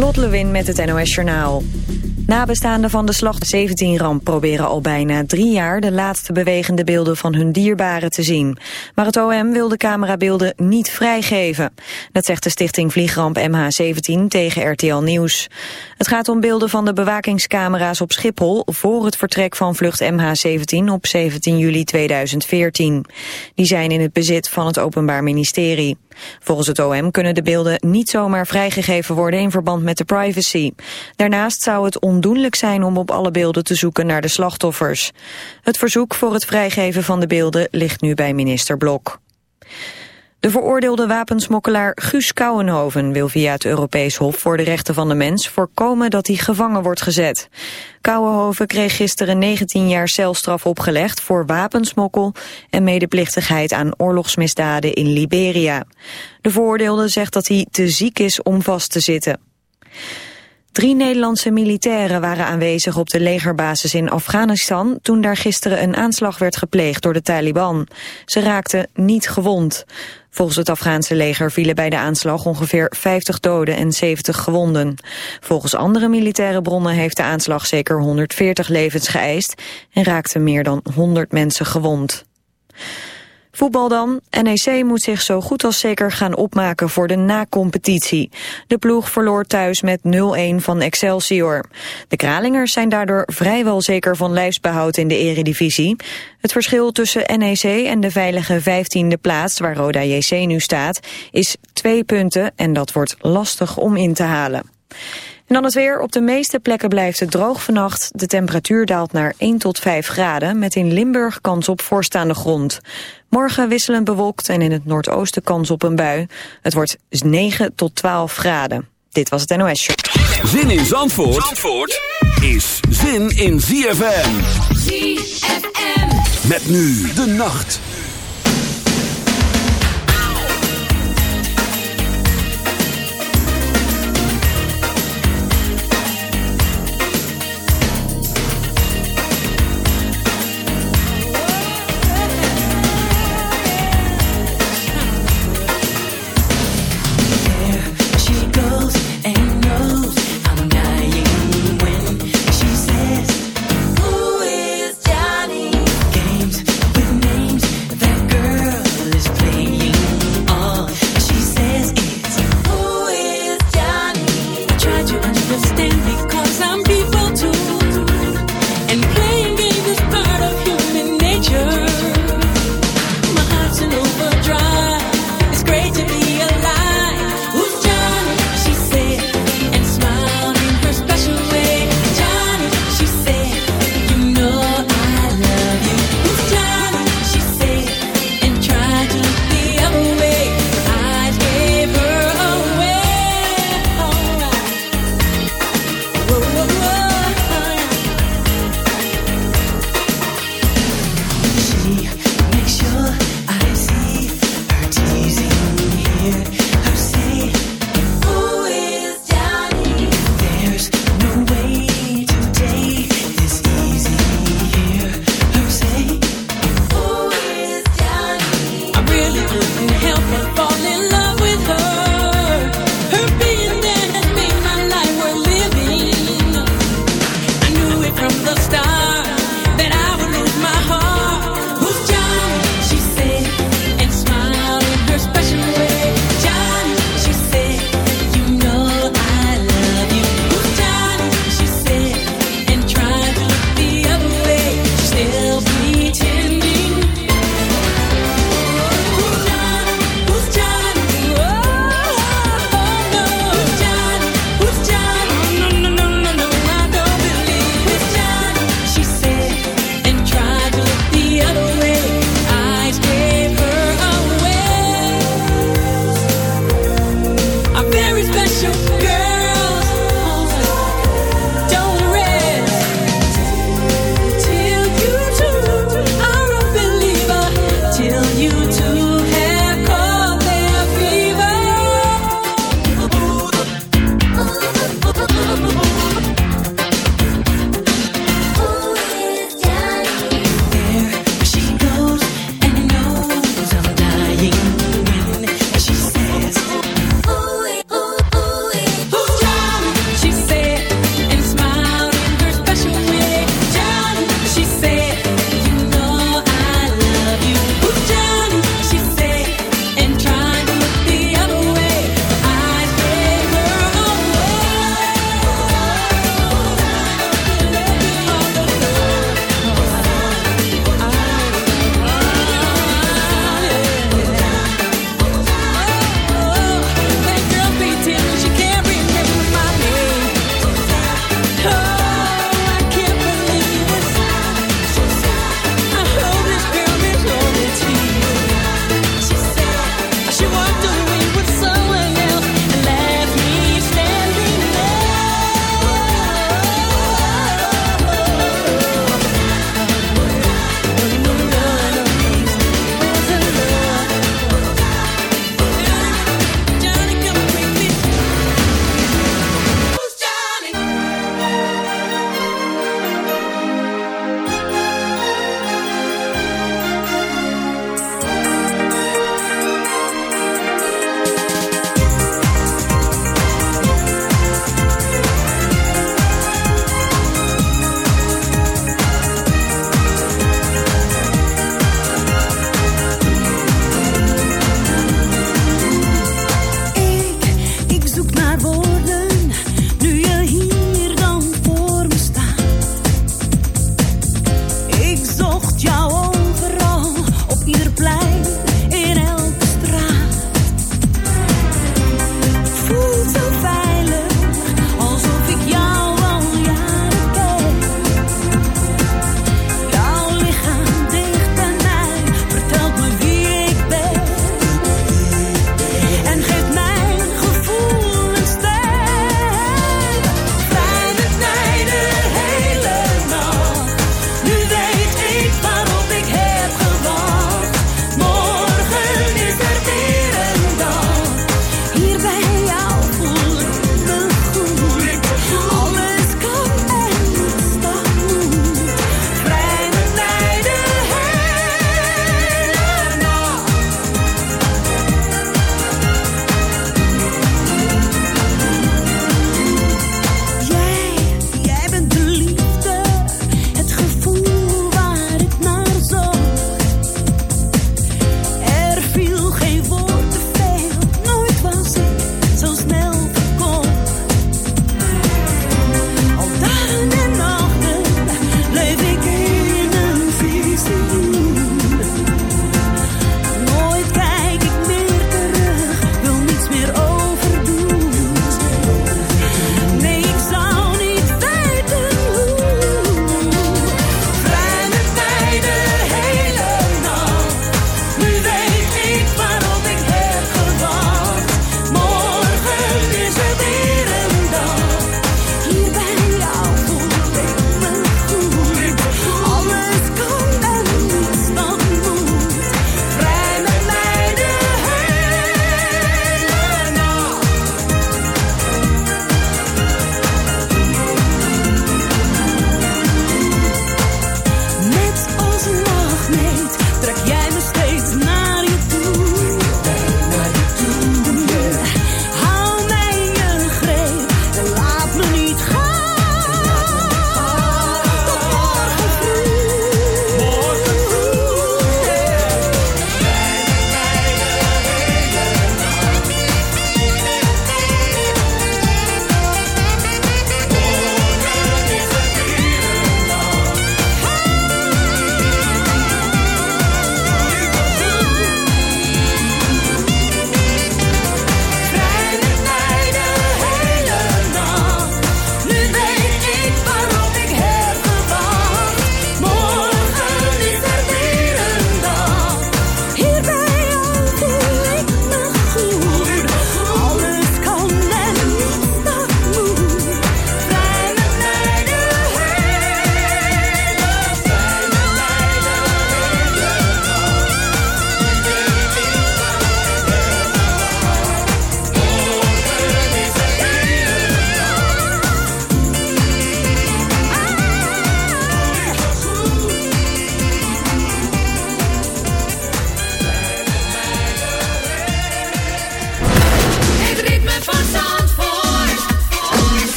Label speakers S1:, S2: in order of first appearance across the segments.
S1: Lot Lewin met het NOS Journaal. Nabestaanden van de slag 17-ramp proberen al bijna drie jaar de laatste bewegende beelden van hun dierbaren te zien. Maar het OM wil de camerabeelden niet vrijgeven. Dat zegt de stichting Vliegramp MH17 tegen RTL Nieuws. Het gaat om beelden van de bewakingscamera's op Schiphol voor het vertrek van vlucht MH17 op 17 juli 2014. Die zijn in het bezit van het Openbaar Ministerie. Volgens het OM kunnen de beelden niet zomaar vrijgegeven worden in verband met de privacy. Daarnaast zou het ondoenlijk zijn om op alle beelden te zoeken naar de slachtoffers. Het verzoek voor het vrijgeven van de beelden ligt nu bij minister Blok. De veroordeelde wapensmokkelaar Guus Kouwenhoven wil via het Europees Hof voor de Rechten van de Mens voorkomen dat hij gevangen wordt gezet. Kouwenhoven kreeg gisteren 19 jaar celstraf opgelegd voor wapensmokkel en medeplichtigheid aan oorlogsmisdaden in Liberia. De veroordeelde zegt dat hij te ziek is om vast te zitten. Drie Nederlandse militairen waren aanwezig op de legerbasis in Afghanistan toen daar gisteren een aanslag werd gepleegd door de Taliban. Ze raakten niet gewond. Volgens het Afghaanse leger vielen bij de aanslag ongeveer 50 doden en 70 gewonden. Volgens andere militaire bronnen heeft de aanslag zeker 140 levens geëist en raakten meer dan 100 mensen gewond. Voetbal dan. NEC moet zich zo goed als zeker gaan opmaken voor de na-competitie. De ploeg verloor thuis met 0-1 van Excelsior. De Kralingers zijn daardoor vrijwel zeker van lijfsbehoud in de eredivisie. Het verschil tussen NEC en de veilige 15e plaats, waar Roda JC nu staat, is twee punten en dat wordt lastig om in te halen. En dan het weer. Op de meeste plekken blijft het droog vannacht. De temperatuur daalt naar 1 tot 5 graden, met in Limburg kans op voorstaande grond. Morgen wisselend bewolkt en in het noordoosten kans op een bui. Het wordt 9 tot 12 graden. Dit was het NOS Show.
S2: Zin in Zandvoort, Zandvoort is zin in ZFM.
S3: ZFM.
S2: Met nu de nacht.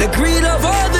S4: The greed of all the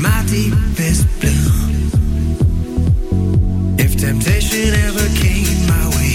S5: my deepest blue. If temptation ever came my
S6: way.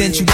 S6: In
S7: your